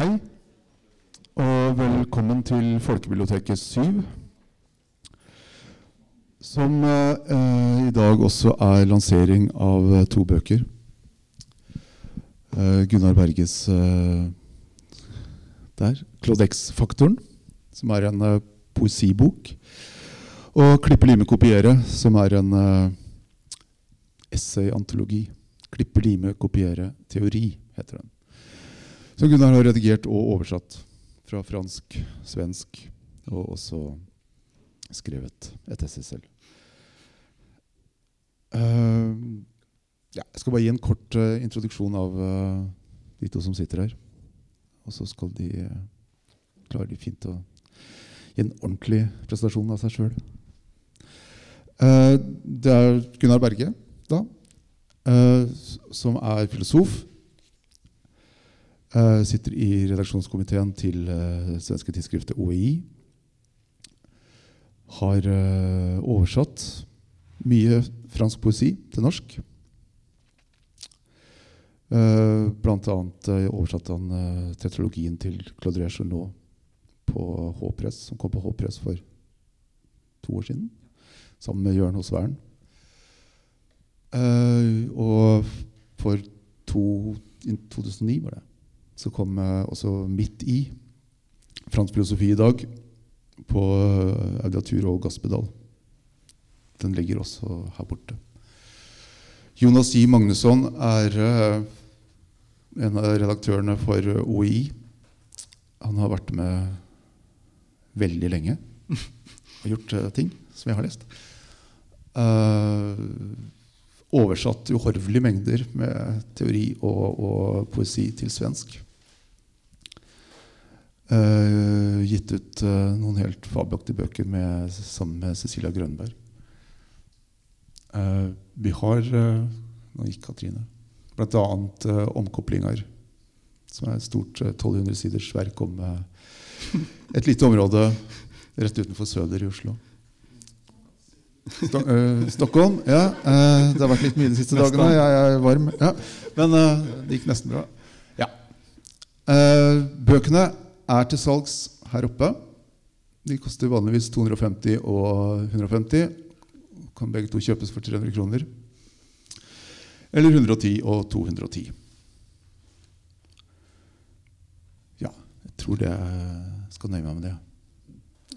Hei, og velkommen til Folkebiblioteket 7. Som eh, i dag også er lansering av eh, to bøker. Eh, Gunnar Berges eh, der. 'Klodex-faktoren', som er en eh, poesibok. Og Klippe, lime, kopiere, som er en essayantologi. Klippe, lime, kopiere, teori, heter den. Som Gunnar har redigert og oversatt fra fransk, svensk, og også skrevet et essay selv. Uh, ja, jeg skal bare gi en kort uh, introduksjon av uh, de to som sitter her. Og så skal de klare de fint å gi en ordentlig presentasjon av seg sjøl. det er Gunnar Berge, da, som er filosof. Sitter i redaksjonskomiteen til svenske tidsskriftet OEI. Har oversatt mye fransk poesi til norsk. Uh, blant annet uh, oversatte han uh, tetralogien til Claude Rechournot på H-press, som kom på H-press for to år siden, sammen med Jørn Hosvern. Uh, og for to, 2009 var det, så kom også Midt i fransk filosofi i dag på Audiatur og Gasspedal. Den ligger også her borte. Jonas I. Magnusson er en av redaktørene for OI. Han har vært med veldig lenge og gjort ting som jeg har lest. Oversatt uhorvelige mengder med teori og, og poesi til svensk. Uh, gitt ut noen helt fabelaktige bøker med, sammen med Cecilia Grønberg. vi har Nå gikk Katrine. Bl.a. Uh, 'Omkoplinger', som er et stort 1200 siders verk om et lite område rett utenfor Søder i Oslo. Stok uh, Stockholm. Ja, uh, det har vært litt mye de siste dagene. Jeg er varm. Ja. Men uh, det gikk nesten bra. Ja. bøkene er til salgs her oppe. De koster vanligvis 250 og 150. Kan begge to kjøpes for 300 kroner. Eller 110 og 210. Ja, jeg tror det skal nøye meg med det.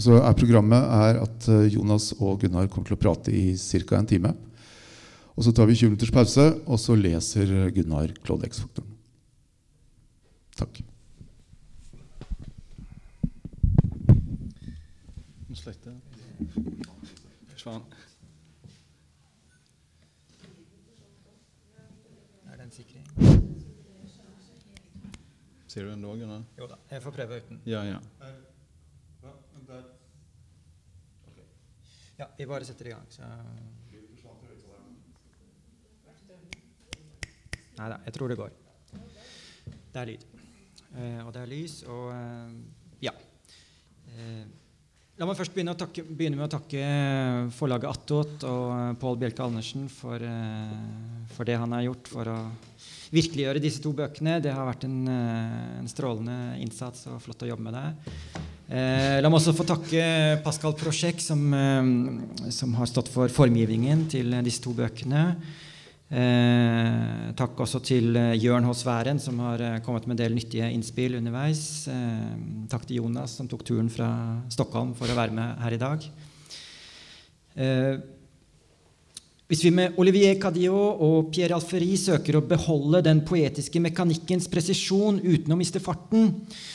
Så er Programmet er at Jonas og Gunnar kommer til å prate i ca. en time. Og Så tar vi 20 minutters pause, og så leser Gunnar Claude X-faktoren. Takk. Slutte. Forsvant. Er den sikring? Ser du den da, Gunnar? Jo da, jeg får prøve uten. Ja, ja. Ja, vi bare setter i gang, så Nei da, jeg tror det går. Det er lyd. Eh, og det er lys, og eh, ja. Eh, la meg først begynne, takke, begynne, med å takke forlaget Attåt og Pål Bjelke Andersen for, for, det han har gjort for å virkeliggjøre disse to bøkene. Det har vært en, en strålende innsats og flott å jobbe med. Eh, la meg også få takke Pascal Prosjekt, som, eh, som, har stått for formgivningen til disse to bøkene. Eh, takk også til Jørn H. Sværen, som har kommet med en del nyttige innspill underveis. Eh, takk til Jonas, som tok turen fra Stockholm for å være med her i dag. Eh, hvis vi med Olivier Cadillot og Pierre Alferi søker å beholde den poetiske mekanikkens presisjon uten å miste farten,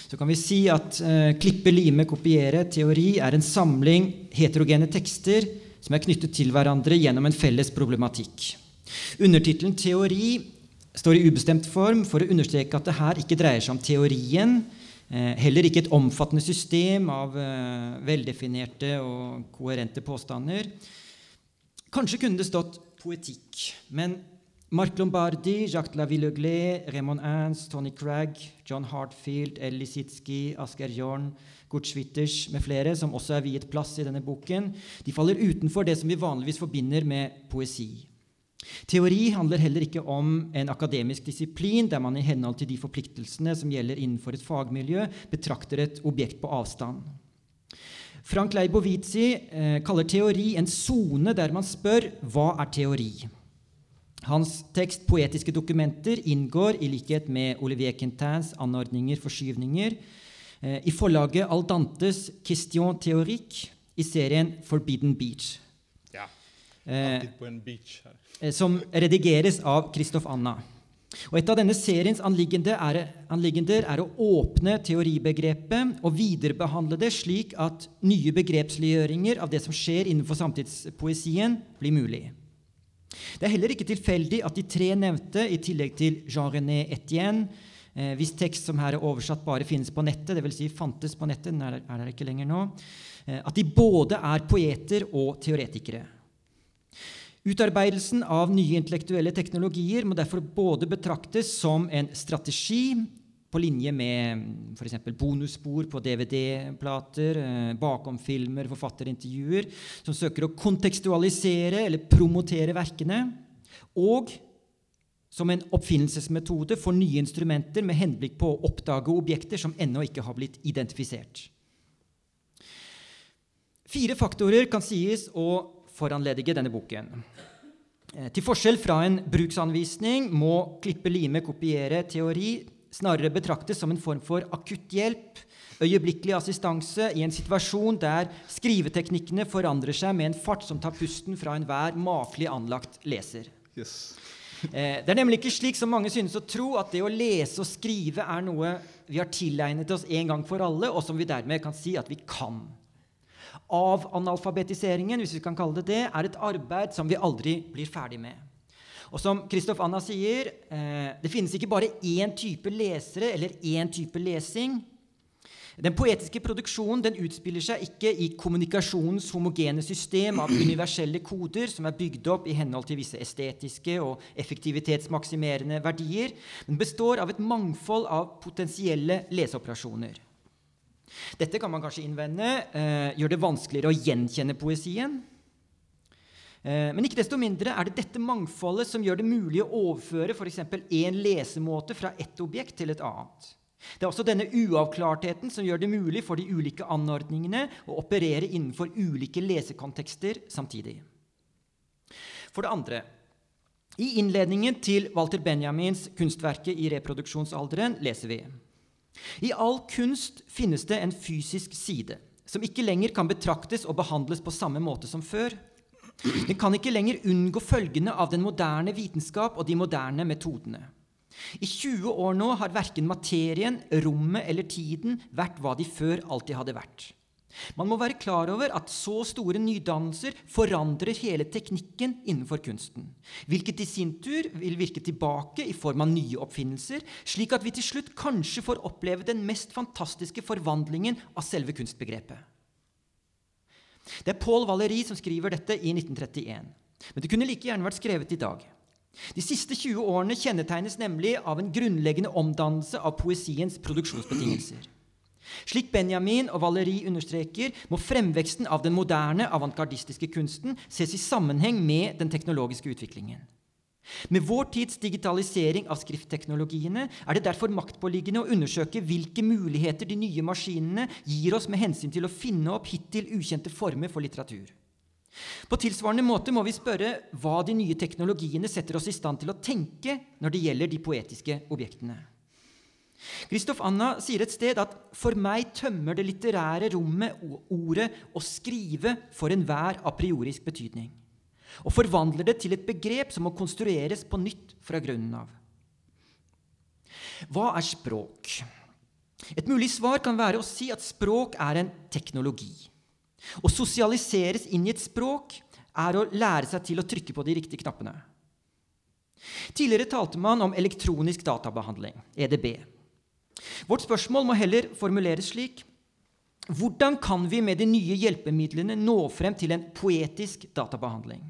så kan vi si at eh, klippe, lime, kopiere, teori er en samling heterogene tekster som er knyttet til hverandre gjennom en felles problematikk. Undertittelen 'teori' står i ubestemt form for å understreke at det her ikke dreier seg om teorien, eh, heller ikke et omfattende system av eh, veldefinerte og koherente påstander. Kanskje kunne det stått poetikk, men Marc Lombardi, Jacques Lavilleuglé, Raymond Ernst, Tony Cragg, John Hartfield, El Lisitsky, Asger Jorn, Kurt Schwitters med flere, som også er viet plass i denne boken, de faller utenfor det som vi vanligvis forbinder med poesi. Teori handler heller ikke om en akademisk disiplin der man i henhold til de forpliktelsene som gjelder innenfor et fagmiljø, betrakter et objekt på avstand. Frank Leibovici eh, kaller teori en sone der man spør hva er teori? Hans tekst 'Poetiske dokumenter' inngår, i likhet med Olivier Quintins anordninger forskyvninger, eh, i forlaget Aldantes 'Question théorique' i serien 'Forbidden Beach'. Ja. Eh, eh, som redigeres av Kristoff Anna. Og Et av denne seriens anliggender er, anliggender er å åpne teoribegrepet og viderebehandle det slik at nye begrepsliggjøringer av det som skjer innenfor samtidspoesien, blir mulig. Det er heller ikke tilfeldig at de tre nevnte, i tillegg til Jean-René Etienne, eh, hvis tekst som her er oversatt bare finnes på nettet, dvs. Si fantes på nettet, den er der ikke lenger nå, eh, at de både er poeter og teoretikere. Utarbeidelsen av nye intellektuelle teknologier må derfor både betraktes som en strategi på linje med f.eks. bonusspor på DVD-plater, bakom bakomfilmer, forfatterintervjuer, som søker å kontekstualisere eller promotere verkene, og som en oppfinnelsesmetode for nye instrumenter med henblikk på å oppdage objekter som ennå ikke har blitt identifisert. Fire faktorer kan sies å foranledige denne boken. Eh, Til forskjell fra en bruksanvisning må klippe, lime, kopiere teori snarere betraktes som en form for akutthjelp, øyeblikkelig assistanse i en situasjon der skriveteknikkene forandrer seg med en fart som tar pusten fra enhver makelig anlagt leser. Yes. Eh, Det er nemlig ikke slik som mange synes å tro, at det å lese og skrive er noe vi har tilegnet oss en gang for alle, og som vi dermed kan si at vi kan. Avanalfabetiseringen, hvis vi kan kalle det det, er et arbeid som vi aldri blir ferdig med. Og som Kristoff Anna sier, eh, det finnes ikke bare én type lesere eller én type lesing. Den poetiske produksjonen den utspiller seg ikke i kommunikasjonens homogene system av universelle koder som er bygd opp i henhold til visse estetiske og effektivitetsmaksimerende verdier, men består av et mangfold av potensielle leseoperasjoner. Dette kan man kanskje innvende eh, gjør det vanskeligere å gjenkjenne poesien. Eh, men ikke desto mindre er det dette mangfoldet som gjør det mulig å overføre f.eks. én lesemåte fra ett objekt til et annet. Det er også denne uavklartheten som gjør det mulig for de ulike anordningene å operere innenfor ulike lesekontekster samtidig. For det andre i innledningen til Walter Benjamins kunstverke i reproduksjonsalderen leser vi i all kunst finnes det en fysisk side, som ikke lenger kan betraktes og behandles på samme måte som før. Den kan ikke lenger unngå følgene av den moderne vitenskap og de moderne metodene. I 20 år nå har verken materien, rommet eller tiden vært hva de før alltid hadde vært. Man må være klar over at så store nydannelser forandrer hele teknikken innenfor kunsten, hvilket i sin tur vil virke tilbake i form av nye oppfinnelser, slik at vi til slutt kanskje får oppleve den mest fantastiske forvandlingen av selve kunstbegrepet. Det er Paul Valéry som skriver dette i 1931, men det kunne like gjerne vært skrevet i dag. De siste 20 årene kjennetegnes nemlig av en grunnleggende omdannelse av poesiens produksjonsbetingelser. Slik Benjamin og Valéry understreker, må fremveksten av den moderne, avantgardistiske kunsten ses i sammenheng med den teknologiske utviklingen. Med vår tids digitalisering av skriftteknologiene er det derfor maktpåliggende å undersøke hvilke muligheter de nye maskinene gir oss med hensyn til å finne opp hittil ukjente former for litteratur. På tilsvarende måte må vi spørre hva de nye teknologiene setter oss i stand til å tenke når det gjelder de poetiske objektene. Kristoff Anna sier et sted at 'for meg tømmer det litterære rommet ordet å skrive for enhver a priorisk betydning', og forvandler det til et begrep som må konstrueres på nytt fra grunnen av. Hva er språk? Et mulig svar kan være å si at språk er en teknologi. Å sosialiseres inn i et språk er å lære seg til å trykke på de riktige knappene. Tidligere talte man om elektronisk databehandling, EDB. Vårt spørsmål må heller formuleres slik hvordan kan vi med de nye hjelpemidlene nå frem til en poetisk databehandling?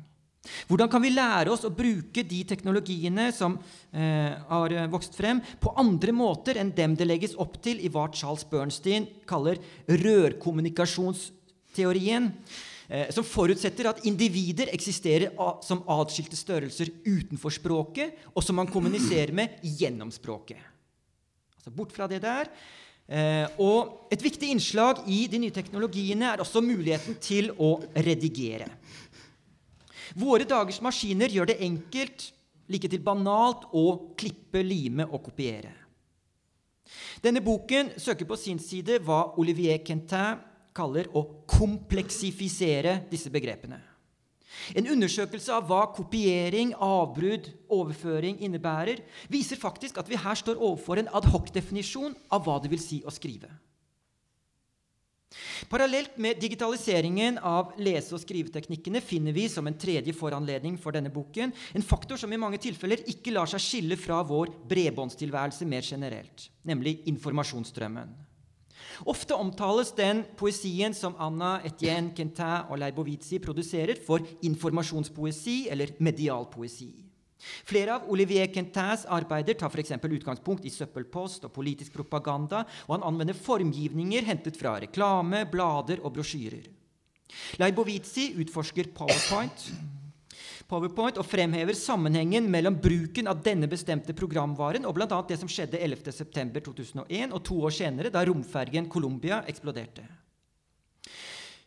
Hvordan kan vi lære oss å bruke de teknologiene som eh, har vokst frem, på andre måter enn dem det legges opp til i hva Charles Bernstein kaller rørkommunikasjonsteorien, eh, som forutsetter at individer eksisterer som atskilte størrelser utenfor språket, og som man kommuniserer med gjennom språket. Altså bort fra det der. Eh, og et viktig innslag i de nye teknologiene er også muligheten til å redigere. Våre dagers maskiner gjør det enkelt, like til banalt, å klippe, lime og kopiere. Denne boken søker på sin side hva Olivier Quentin kaller å kompleksifisere disse begrepene. En undersøkelse av hva kopiering, avbrudd, overføring innebærer, viser faktisk at vi her står overfor en adhocdefinisjon av hva det vil si å skrive. Parallelt med digitaliseringen av lese- og skriveteknikkene finner vi som en tredje foranledning for denne boken en faktor som i mange tilfeller ikke lar seg skille fra vår bredbåndstilværelse mer generelt, nemlig informasjonsstrømmen. Ofte omtales den poesien som Anna Etienne Quentin og Leibovici produserer, for informasjonspoesi eller medialpoesi. Flere av Olivier Quentins arbeider tar f.eks. utgangspunkt i søppelpost og politisk propaganda, og han anvender formgivninger hentet fra reklame, blader og brosjyrer. Leibovici utforsker PowerPoint, PowerPoint og fremhever sammenhengen mellom bruken av denne bestemte programvaren og bl.a. det som skjedde 11.9.2001 og to år senere, da romfergen Columbia eksploderte.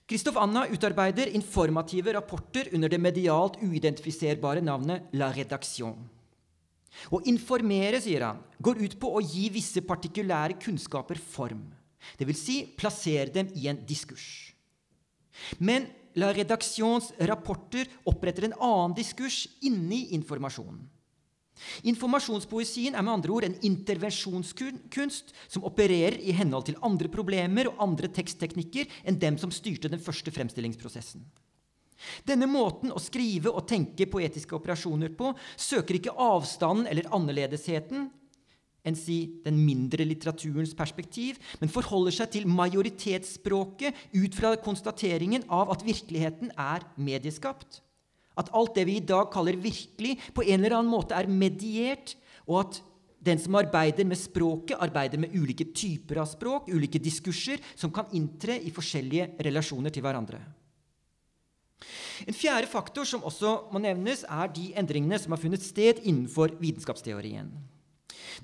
Kristoff Anna utarbeider informative rapporter under det medialt uidentifiserbare navnet La Redaction. Å informere, sier han, går ut på å gi visse partikulære kunnskaper form. Dvs. Si, plassere dem i en diskurs. Men La redaksjons rapporter oppretter en annen diskurs inni informasjonen. Informasjonspoesien er med andre ord en intervensjonskunst som opererer i henhold til andre problemer og andre tekstteknikker enn dem som styrte den første fremstillingsprosessen. Denne måten å skrive og tenke poetiske operasjoner på søker ikke avstanden eller annerledesheten, enn si den mindre litteraturens perspektiv, men forholder seg til majoritetsspråket ut fra konstateringen av at virkeligheten er medieskapt. At alt det vi i dag kaller virkelig, på en eller annen måte er mediert, og at den som arbeider med språket, arbeider med ulike typer av språk, ulike diskurser, som kan inntre i forskjellige relasjoner til hverandre. En fjerde faktor som også må nevnes, er de endringene som har funnet sted innenfor vitenskapsteorien.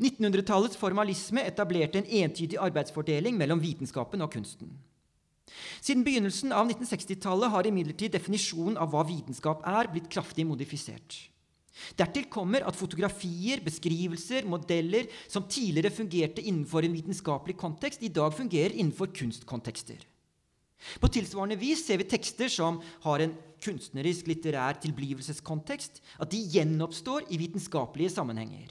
1900-tallets formalisme etablerte en entydig arbeidsfordeling mellom vitenskapen og kunsten. Siden begynnelsen av 1960-tallet har imidlertid definisjonen av hva vitenskap er, blitt kraftig modifisert. Dertil kommer at fotografier, beskrivelser, modeller som tidligere fungerte innenfor en vitenskapelig kontekst, i dag fungerer innenfor kunstkontekster. På tilsvarende vis ser vi tekster som har en kunstnerisk, litterær tilblivelseskontekst, at de gjenoppstår i vitenskapelige sammenhenger.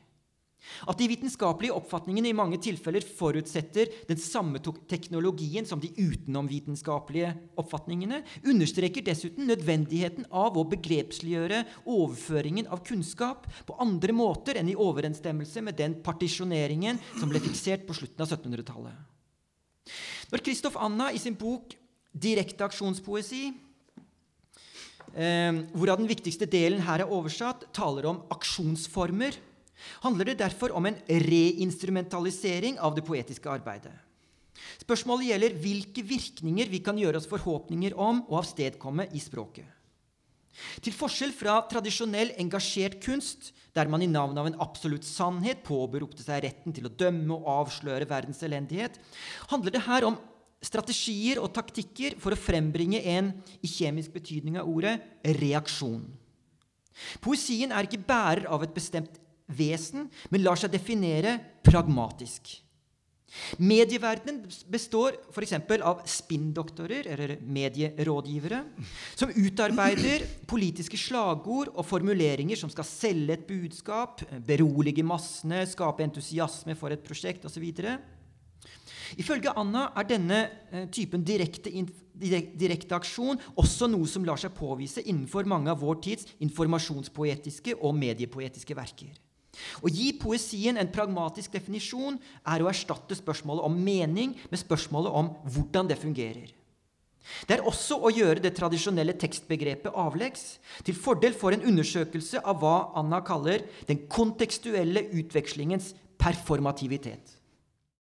At de vitenskapelige oppfatningene i mange tilfeller forutsetter den samme teknologien som de utenomvitenskapelige oppfatningene, understreker dessuten nødvendigheten av å begrepsliggjøre overføringen av kunnskap på andre måter enn i overensstemmelse med den partisjoneringen som ble fiksert på slutten av 1700-tallet. Når Kristoff Anna i sin bok 'Direkte aksjonspoesi', eh, hvorav den viktigste delen her er oversatt, taler om aksjonsformer, handler det derfor om en reinstrumentalisering av det poetiske arbeidet. Spørsmålet gjelder hvilke virkninger vi kan gjøre oss forhåpninger om og avstedkomme i språket. Til forskjell fra tradisjonell engasjert kunst, der man i navn av en absolutt sannhet påberopte seg retten til å dømme og avsløre verdens elendighet, handler det her om strategier og taktikker for å frembringe en, i kjemisk betydning av ordet, reaksjon. Poesien er ikke bærer av et bestemt vesen, men lar seg definere pragmatisk. Medieverdenen består f.eks. av spinndoktorer, eller medierådgivere, som utarbeider politiske slagord og formuleringer som skal selge et budskap, berolige massene, skape entusiasme for et prosjekt osv. Ifølge Anna er denne eh, typen direkte, direkte, aksjon også noe som lar seg påvise innenfor mange av vår tids informasjonspoetiske og mediepoetiske verker. Å gi poesien en pragmatisk definisjon er å erstatte spørsmålet om mening med spørsmålet om hvordan det fungerer. Det er også å gjøre det tradisjonelle tekstbegrepet avleggs, til fordel for en undersøkelse av hva Anna kaller den kontekstuelle utvekslingens performativitet.